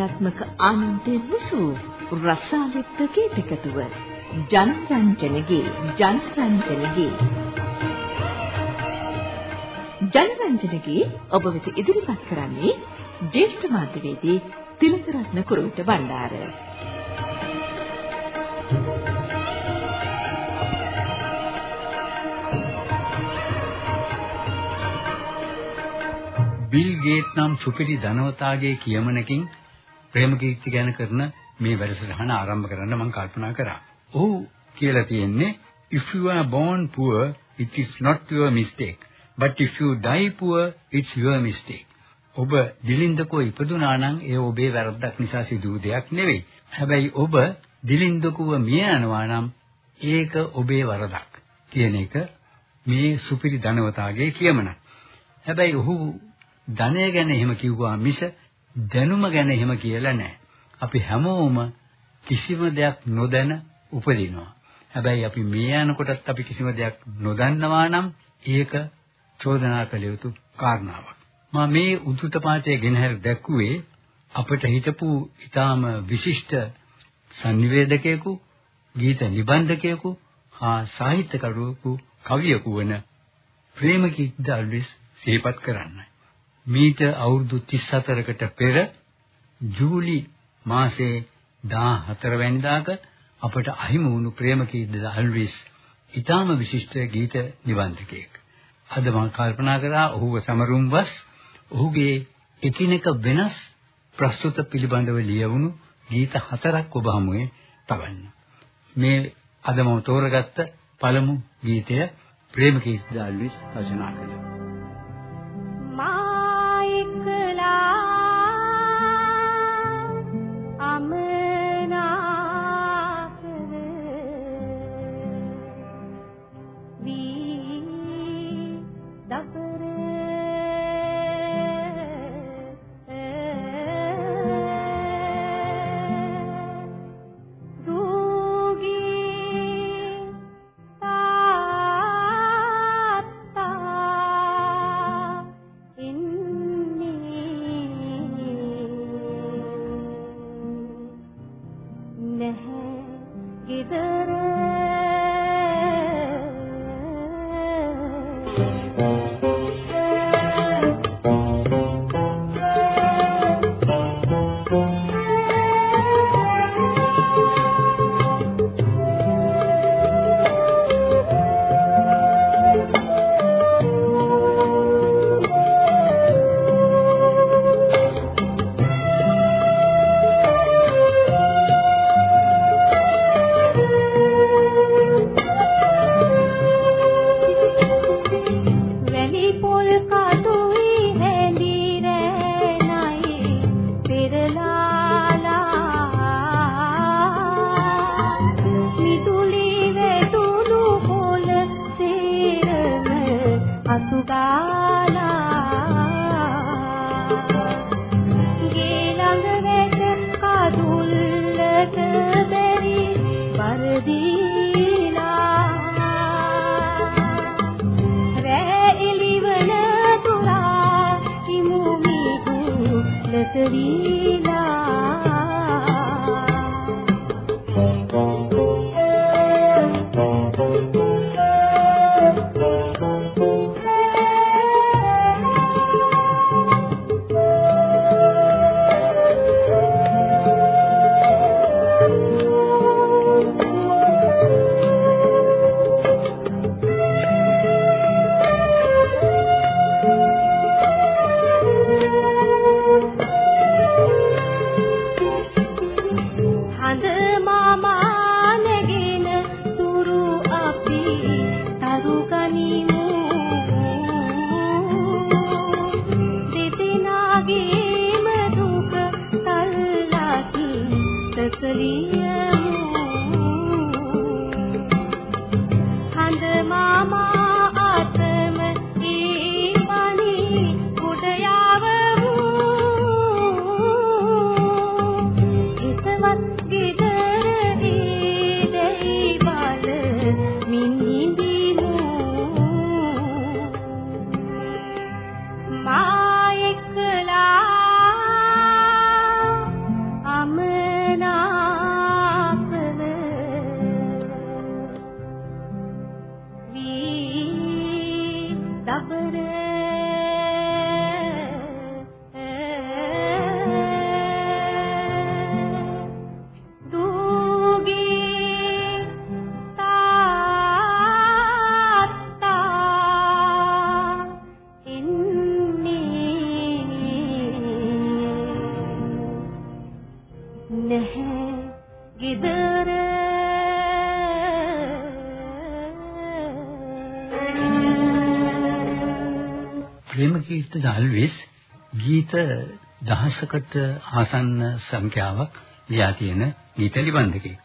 සෞන්දර්යාත්මක ආනන්දයේ මුසු රසාලිත් ගීතකතුව. ජනරංජනගේ ජනරංජනගේ. ජනරංජනගේ ඔබ වෙත ඉදිරිපත් කරන්නේ ජේෂ්ඨ මාධ්‍යවේදී තිලකරත්න කුරුවිට බණ්ඩාර බිල් ගේට් නම් සුපිරි ධනවතාගේ කියමනකින් ප්‍රේමකීර්ති ගැන කරන මේ වැඩසටහන ආරම්භ කරන්න මම කල්පනා කරා. ඔහු කියලා තියෙන්නේ if you are born poor it is not your mistake but if you die poor it's your mistake. ඔබ දිලින්දකෝ ඉපදුනා නම් ඒ ඔබේ වැරද්දක් නිසා සිදු දෙයක් නෙවෙයි. හැබැයි ඔබ දිලින්දකුව මිය යනවා නම් ඒක ඔබේ වරදක් කියන එක මේ සුපිරි ධනවතාගේ කියමන. හැබැයි ඔහු ධනය ගැන එහෙම කිව්වා මිස දැනුම ගැන එහෙම කියලා නැහැ. අපි හැමෝම කිසිම දෙයක් නොදැන උපදිනවා. හැබැයි අපි මේ යනකොටත් අපි කිසිම දෙයක් නොදන්නවා නම් ඒක චෝදනා කළ යුතු කාරණාවක්. මම මේ උද්දුත පාඨය ගෙනහැර දැක්ුවේ අපිට හිතපු ඊටාම විශිෂ්ට සංනිවේදකයෙකු, ගීත නිබන්ධකයෙකු හා සාහිත්‍යකරුවෙකු කවියෙකු වන ප්‍රේමකීර්ති අල්විස් සිහිපත් කරන්නයි. මීට අවුරුදු 34කට පෙර ජූලි මාසයේ 14 වෙනිදාක අපට අහිමි වුණු ප්‍රේමකීර්ති අල්විස් ඊටාම විශිෂ්ට ගීත නිබන්ධකයෙක්. අද මම කල්පනා කරා ඔහුව සමරුම්වස් ඔහුගේ එකිනෙක වෙනස් ප්‍රස්තුත පිළිබඳව ලියවුණු ගීත හතරක් ඔබ හමුවේ තබන්න. මේ අද මම තෝරගත්ත පළමු ගීතය ප්‍රේමකීර්ති අල්විස් රචනා කළා. today. ප්‍රේමකීර්ති දල්විස් ගීත දහසකට ආසන්න සංඛ්‍යාවක් ලියා තියෙන ගීත නිබන්ධකෙක්.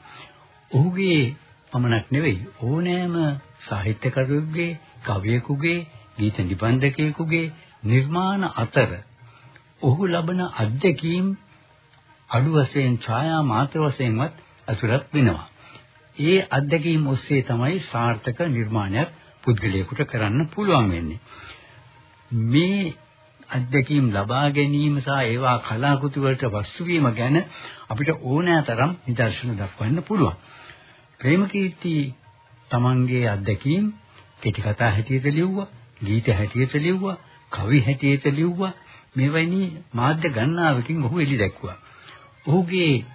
ඔහුගේ පමණක් නෙවෙයි ඕනෑම සාහිත්‍යකරුවෙකුගේ කවියෙකුගේ ගීත නිබන්ධකයෙකුගේ නිර්මාණ අතර ඔහු ලබන අත්දැකීම් අඩු වශයෙන් ඡායා මාත්‍ර වශයෙන්වත් අසුරත් වෙනවා. ඒ අත්දැකීම් ඔස්සේ තමයි සාර්ථක නිර්මාණයක් පුද්ගලයෙකුට කරන්න පුළුවන් වෙන්නේ. මේ අත්දැකීම් ලබා ගැනීම සහ ඒවා කලාකෘති වලට වස්තු වීම ගැන අපිට ඕනෑතරම් නිදර්ශන දක්වන්න පුළුවන්. ප්‍රේමකීර්ති තමන්ගේ අත්දැකීම් කෙටි කතා හැටියට ලිව්වා, ගීත හැටියට ලිව්වා, කවි හැටියට ලිව්වා. මෙවැනි මාධ්‍ය ගණනාවකින් ඔහු එලි දැක්වුවා. ඔහුගේ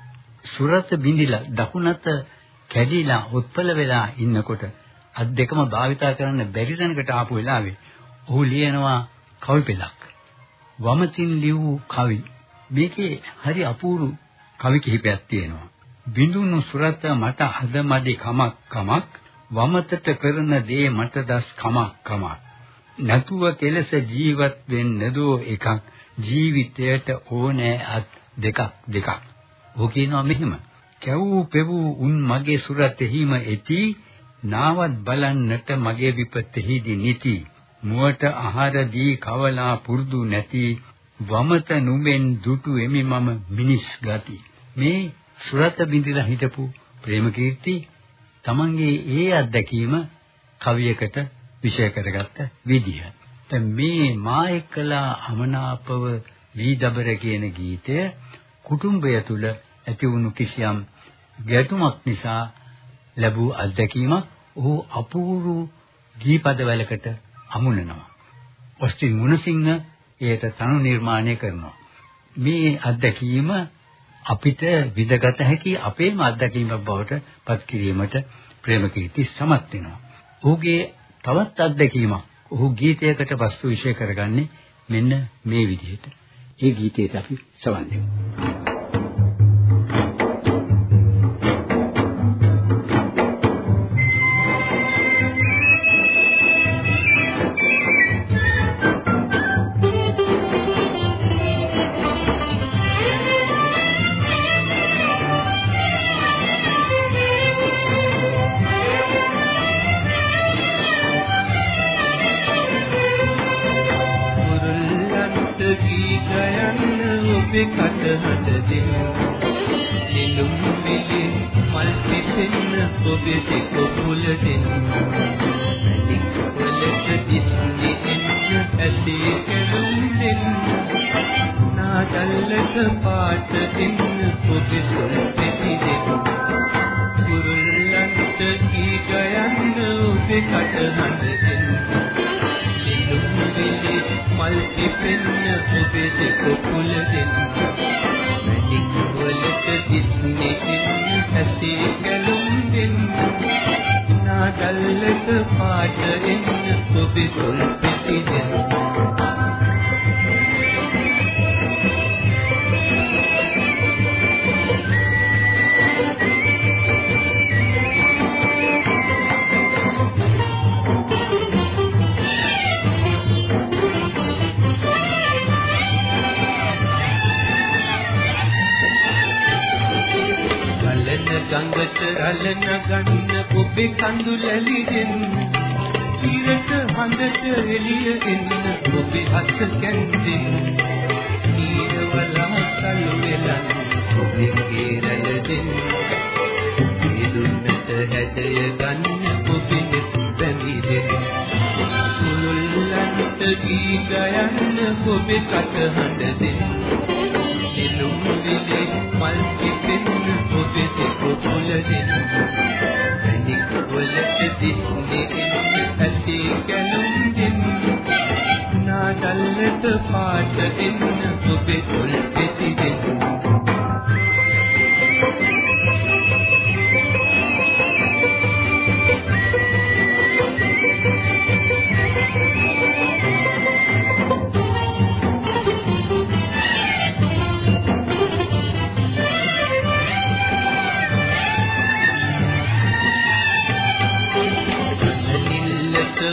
සුරත බිඳිලා දකුණත කැඩිලා උත්පල වෙලා ඉන්නකොට අත් දෙකම භාවිතා කරන්න බැරි තැනකට ආපු වෙලාවේ ඔහු ලියනවා කවි පෙළක්. වමතින් ලියූ කවි. මේකේ හරි අපූර්ව කවි කිහිපයක් තියෙනවා. බිඳුණු සුරත මට අද මදි කමක් කමක් වමතට කරන දේ මට දස් කමක් කමක්. නැතුව කෙලස ජීවත් වෙන්න දෝ එකක් ජීවිතයට ඕනෑ අත් දෙකක් දෙකක්. ඔහු කියනවා මෙහෙම. කැවූ පෙවූ උන් මගේ සුරතෙහිම ඇති නාවත් බලන්නට මගේ විපතෙහිදී නිති මුවට ආහාර දී කවලා පුරුදු නැති වමත නුඹෙන් දුටු එමි මම මිනිස් ගති මේ සුරත බින්දිලා හිටපු ප්‍රේමකීර්ති තමන්ගේ ඒ අත්දැකීම කවියකට විෂය කරගත්ත විදිහ. දැන් මේ මා එක්කලා අමනාපව වීදබර කියන ගීතය කුටුම්බය තුල ඇති වුණු කිසියම් ගැටුමක් නිසා ලැබූ අත්දැකීමක් ඔහු අපූර්ව ගීපදවලකට අමුණනවා. ඔස්ටින් මුණසිංහ ඒට තනු නිර්මාණය කරනවා. මේ අත්දැකීම අපිට විඳගත හැකි අපේම අත්දැකීමක් බවට පත් කිරීමට ප්‍රේමකීර්ති සමත් වෙනවා. ඔහුගේ තවත් අත්දැකීමක් ඔහු ගීතයකට වස්තු විශේෂ කරගන්නේ මෙන්න මේ විදිහට. ඒ ගීතයට අපි සවන් දෙමු. කඳුලලිගෙන් එළිය එන්න ඔබේ හත් කැන්දෙන් නීරවලා සලු වෙලන් ඔබේ කේරල දෙන්න. ඉදුන්නට හැදය ගන්න ඔබේ බැමිදෙන් කුළුල්ලන්ට ගී ගයන්න ඔබේ කට හඳ දෙන්න. නාදල්ලට පාට එන්න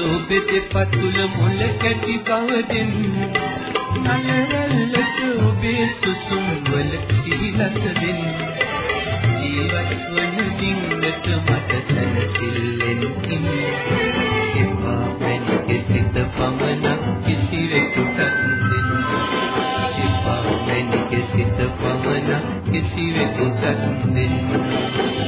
ඔබේ දෙපතුල මුල කැටි බව දෙන්න. නලවලට ඔබේ සුසුම් වල සිහිලස දෙන්න. ජීවත් වන දින්නට මට සැලසිල්ලෙන් ඉන්න. එපා මැනික සිත පමණක් කිසිවෙකුටත් දෙන්න. එපා මැනික සිත පමණක් කිසිවෙකුටත් දෙන්න.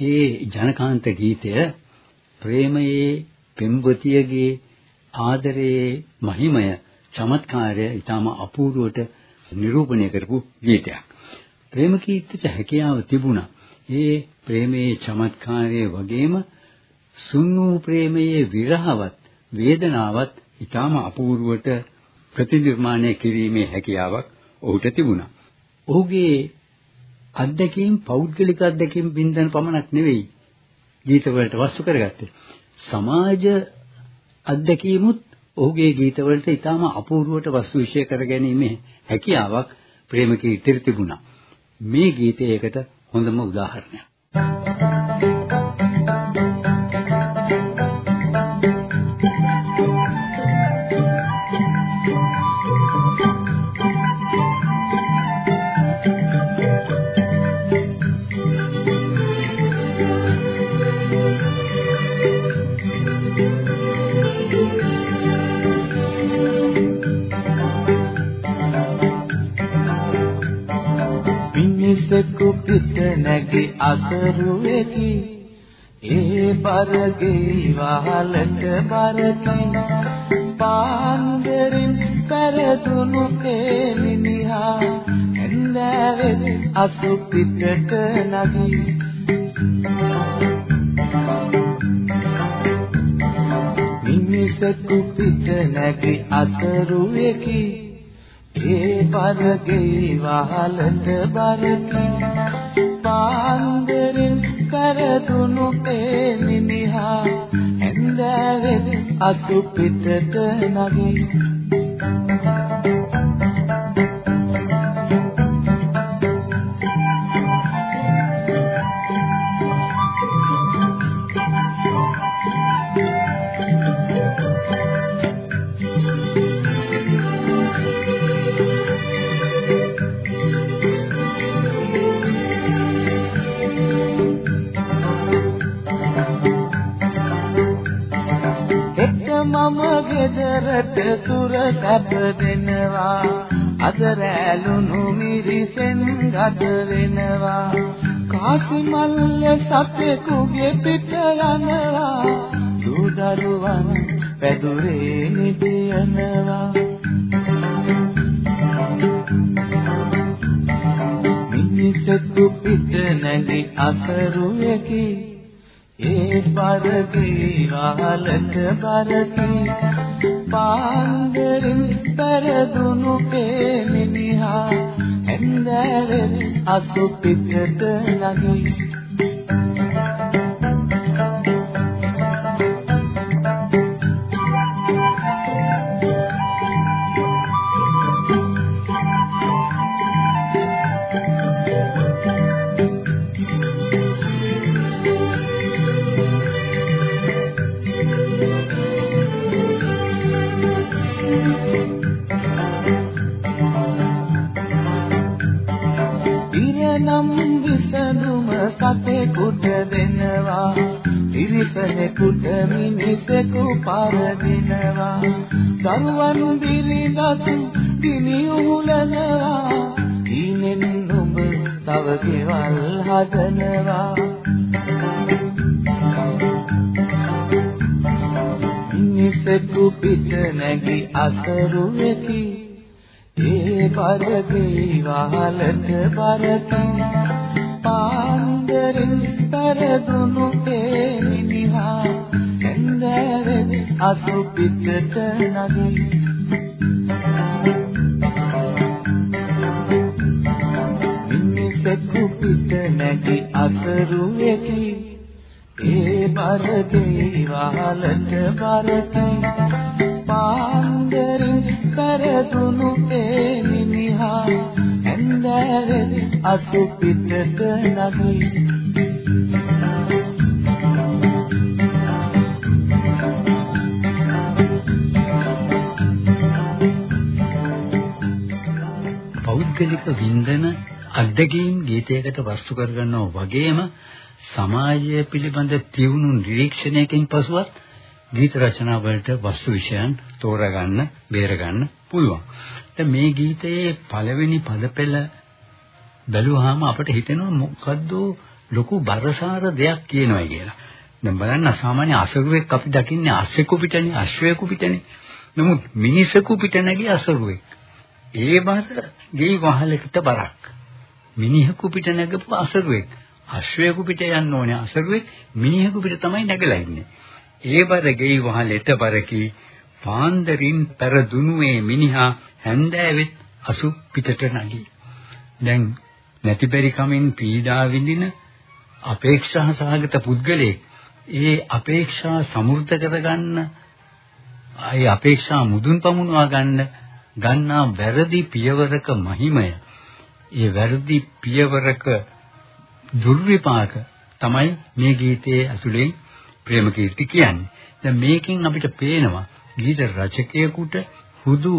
ජනකාන්ත ගීතය ප්‍රේමයේ පෙම්වතියගේ ආදරයේ මහිමය චමත්කාරය ඊටම අපූර්වට නිරූපණය කරපු ගීතයක්. ප්‍රේම කීර්තිට හැකියාව තිබුණා. ඒ ප්‍රේමයේ චමත්කාරය වගේම සුන්නු ප්‍රේමයේ විරහවත් වේදනාවත් ඊටම අපූර්වට ප්‍රතිනිර්මාණය කිරීමේ හැකියාවක් ඔහුට තිබුණා. ඔහුගේ අත්දැකීම් පෞද්ගලික අත්දැකීම් බින්දන පමණක් නෙවෙයි ගීත වලට වස්තු කරගත්තේ. සමාජ අත්දැකීමුත් ඔහුගේ ගීත වලට ඊටාම අපූර්වට වස්තු විශ්ය කරගැනීමේ හැකියාවක් ප්‍රේමකීර්තිර තිබුණා. මේ ගීතයකට හොඳම උදාහරණයක්. මිනිසෙකු නැගි අසරුවේකි. ඒ බරගේ වහලට බරකි. පාන්දරින් පෙරදුණු ඒ මිනිහා ඇන්දෑවේ අසු පිටට නැගි. මිනිසෙකු පිට නැගි අසරුවේකි. ඒ පරගේ වහලට බරකි. පාන්දරින් කරදුණු ඒ මිනිහා ඇඳවෙත් අසු පිටට නගී ගෙදරට සුර සැප දෙනවා අද රැළුණු මිරිසෙන් ගත වෙනවා. කාසි මල්ල සතෙකුගේ පිට යනවා දූ දරුවන් පැදුරේ නිදියනවා. මිනිසෙකු පිට නැගි අසරුවකි. ඒ පරදී වහලට බරකි. පාන්දරින් පෙරදුණු ඒ මිනිහා ඇන්දෑවෙත් අසු පිටට නගී මිනිසෙකු පරදිනවා දරුවන් බිරිඳත් ගිනි උහුලනවා ඊනෙන් නුඹ තව ගෙවල් හදනවා. මිනිසෙකු පිට නැගි අසරුවෙකි ඒ පරදී වහලට බරකි පාන්දරින් පෙරදුණු ඒ මිනිහා ඇන්දෑවෙත් අසු පිටට නගී මිනිසෙකු පිට නැගි අසරුවෙකි. ඒ බරගේ වහලට බරකි. පාන්දරින් පෙරදුණු ඒ මිනිහා ඇන්දෑවේ අසු පිටට නගී පෞද්ගලික වින්දන අත්දැකීම් ගීතයකට වස්තු කරගන්නවා වගේම සමාජය පිළිබඳ තියුණු නිරීක්ෂණයකින් පසුවත් ගීත රචනා වලට වස්තු විෂයන් තෝරාගන්න, බේරගන්න පුළුවන්. දැන් මේ ගීතයේ පළවෙනි පදපෙළ බැලුවාම අපිට හිතෙනවා මොකද්ද ලොකු බරසාර දෙයක් කියනවා කියලා. දැන් බලන්න සාමාන්‍ය අසරුවෙක් අපි දකින්නේ අස්සෙකු පිටනේ, අශ්වයෙකු පිටනේ. නමුත් මිනිසෙකු පිට නැගී අසරුවෙක්. ඒ බර ගෙයි වහලකට බරක්. මිනිහෙකු පිට නැගපු අසරුවෙක්. අශ්වයෙකු පිට යන්න ඕනේ අසරුවෙක් මිනිහෙකු පිට තමයි නැගලා ඉන්නේ. ඒ බර ගෙයි වහලෙට බරකි පාන්දරින් පෙර දුනුවේ මිනිහා හැන්දෑවෙත් අසු පිටට නැගී. දැන් නැතිපරි කමින් පීඩා විඳින අපේක්ෂා සහගත පුද්ගලයෙක් ඒ අපේක්ෂා සමෘද්ධ කරගන්න ඒ අපේක්ෂා මුදුන් පමුණවා ගන්න ගන්නා වැරදි පියවරක මහිමය ඒ වැරදි පියවරක දුර්විපාක තමයි මේ ගීතයේ ඇතුලේ ප්‍රේමකීර්ති කියන්නේ. දැන් මේකෙන් අපිට පේනවා ගීත රචකයෙකුට හුදු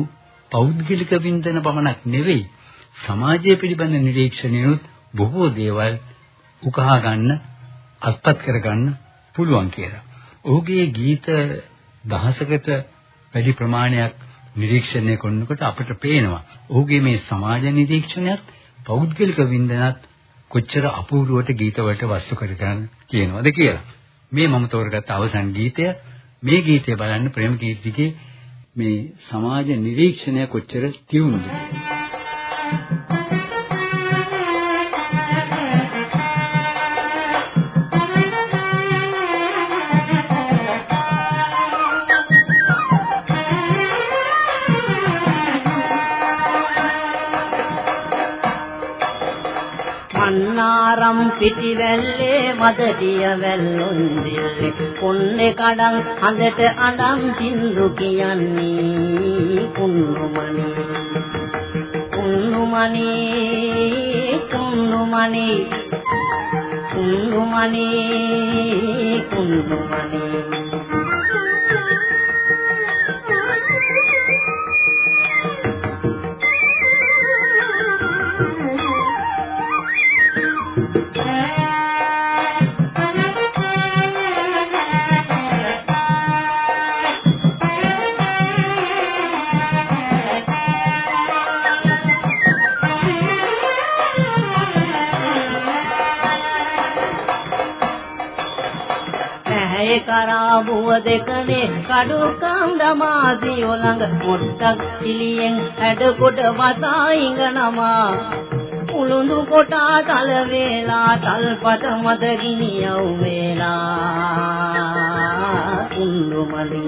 පෞද්ගලික වින්දන පමණක් නෙවෙයි සමාජය පිළිබඳ නිරීක්ෂණයනුත් බොහෝ දේවල් උකහා ගන්න අත්පත් කරගන්න පුළුවන් කියලා. ඔහුගේ ගීත දහසකට වැඩි ප්‍රමාණයක් නිරීක්ෂණය කරනකොට අපිට පේනවා ඔහුගේ මේ සමාජ නිරීක්ෂණයත් පෞද්ගලික වින්දනත් කොච්චර අපූර්වවට ගීතවලට වස්තු කරගන්න කියනවද කියලා. මේ මම තෝරගත්ත අවසන් ගීතය මේ ගීතය බලන්න ප්‍රේමකීර්තිගේ මේ සමාජ නිරීක්ෂණය කොච්චර තියුණුද මන්නාරම් පිටිවැල්ලේ මදදිය වැල්ලොන්දිල්ලේ කොන්නේ කඩන් හඳට අඬන් සින්දු කියන්නේ කුන්නුමණි කුන්නුමණි කුන්නුමණි කුන්නුමණි කුන්නුමණි කරා බුව දෙකනේ කඩු කන්දමාදී ඔලඟ මොට්ටක් පිළියෙන් හැඩ කොට වතා ඉඟනමා. උළුඳු කොටා තල වේලා තල්පත මද ගිනියව් වේලා. කුණුමලි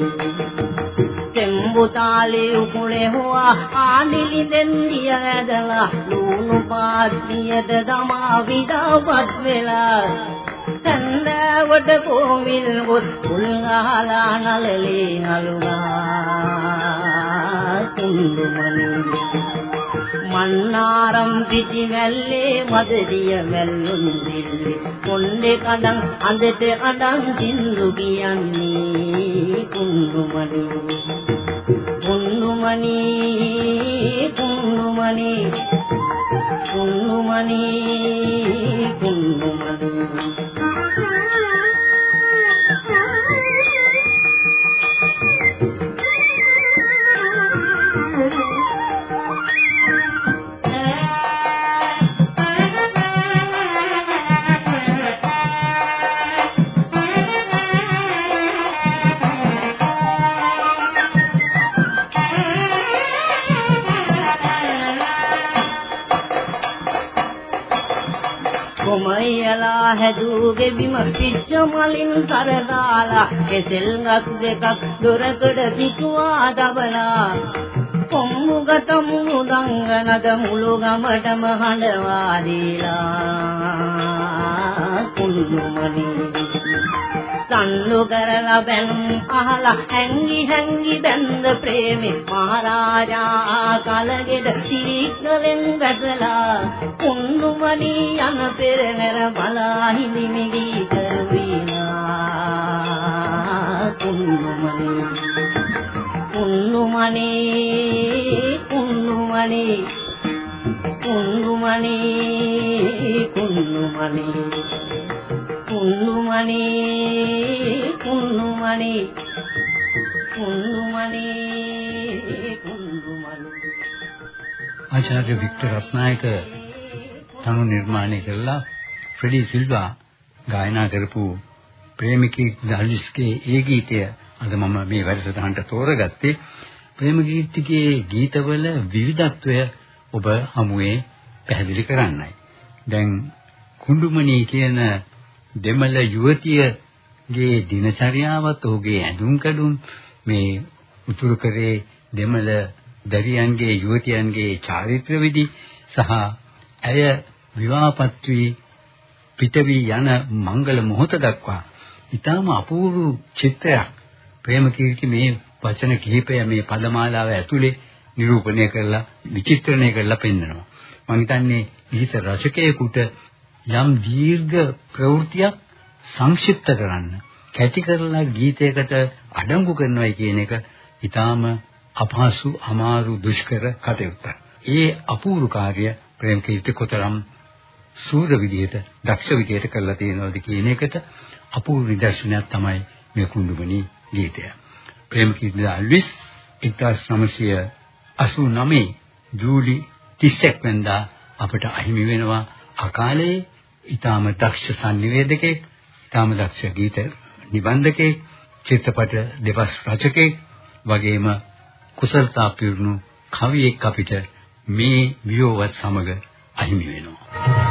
තෙම්බුතාලේ උකුලේ හොවා ආනිලි දෙන්දිය ඇදලා ලුණු පාත්තියට දමා විදාපත් වෙලා තන්නවට කොමිල් ගොත් උල්හලා නලලේ නලුනා කුඳුමනි මන්නාරම් පිටි වැල්ලේ මදදිය වැල්ලුන් දිල්ලේ කොණ්ඩේ කඩන් අඳට අඩන් සින්දු කියන්නේ කුඳුමනි කුඳුමනි කුඳුමනි කුඳුමනි කුඳුමනි Thank you. හැදුගේ බිම පිච්ච මලින් තරදාලා. කෙසෙල් ගස් දෙකක් දොරකඩ පිටුවා දබලා. කොම්මුගතම් මුදංගනද මුළු ගමටම හඬවා දීලා. කුළුමනි තන්නු කරලා බැනුම් අහලා හැංගි හැංගි බැඳ ප්‍රේමේ මහරජා කලගෙද සිරික්කලෙන් වැදලා කුණුමනි යන පෙරහැර බලා හිඳිමි ගීත වීනා කුණුමනි කුණුමනි කුණුමනි කුණුමනි කුණුමනි කුණුමනේ කුණුමනේ කුණුමනේ කුණුමනේ ආචාර්ය වික්ටර් රත්නායක තනු නිර්මාණය කළා. ෆ්‍රෙඩි සිල්වා ගායනා කරපු ප්‍රේමිකී දල්විස්ගේ ඒ ගීතය අද මම මේ වැඩසටහනට තෝරගත්තේ. ප්‍රේමගීතිකේ ගීතවල විවිධත්වය ඔබ හමුවේ පැහැදිලි කරන්නයි. දැන් කුඬුමණී කියන දෙමළ යුවතියගේ දිනචරියාවත් ඔහුගේ ඇඳුම් කඩුම් මේ උතුරු කරේ දෙමළ දරියන්ගේ යුවතියන්ගේ චාරිත්‍ර විදි සහ ඇය විවාහපත් වී පිටවි යන මංගල මොහොත දක්වා ඊටම අපූර්ව චිත්‍රයක්. ප්‍රේමකීර්ති මේ වචන කිහිපය මේ පදමාලාව ඇතුලේ නිරූපණය කරලා විචිත්‍රණය කරලා පෙන්නනවා. මම හිතන්නේ ගීත රචකයෙකුට යම් දීර්ඝ ප්‍රවෘත්තියක් සංක්ෂිප්ත කරන්න කැටි කරලා ගීතයකට අඩංගු කරනවායි කියන එක ඊටාම අපහසු අමාරු දුෂ්කර කටයුත්තක්. ඒ අපූර්ව කාර්ය ප්‍රේමකීර්ති කොතරම් සූර විදියට දක්ෂ විදියට කරලා තියෙනවද කියන එකට අපූර්ව නිදර්ශනයක් තමයි මේ කුණ්ඩුමණි ගීතය. ප්‍රේමකීර්ති අල්විස් 1989 ජූලි 31 වෙනිදා අපට අහිමි වෙනවා අකාලේ ඊටාම දක්ෂ සංනිවේදකෙක්, ඊටාම දක්ෂ ගීත නිබන්ධකෙක්, චිත්‍රපට දෙවස් රචකෙක් වගේම කුසලතා පිරුණු කවියෙක් අපිට මේ වියෝවත් සමග අහිමි වෙනවා.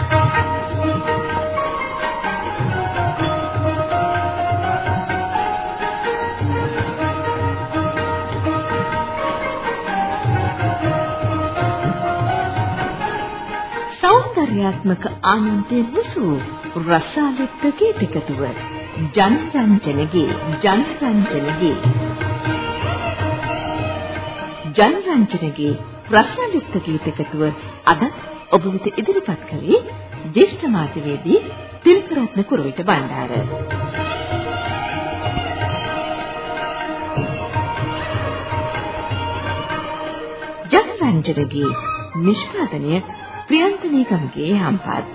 සෞන්දර්යාත්මක ආනන්දයේ මුසු රසාලිත් ගීතකතුව ජනරංජනගේ ජනරංජනගේ. ජනරංජනගේ රසාලිත් ගීතකතුව අද ඔබ වෙත ඉදිරිපත් කළේ ජේෂ්ඨ මාධ්‍යවේදී තිල්කරත්න කුරුවිට බණ්ඩාර. ජනරංජනගේ නිෂ්පාදනය ප්‍රියන්ත නීගම්ගේ හම්පත්.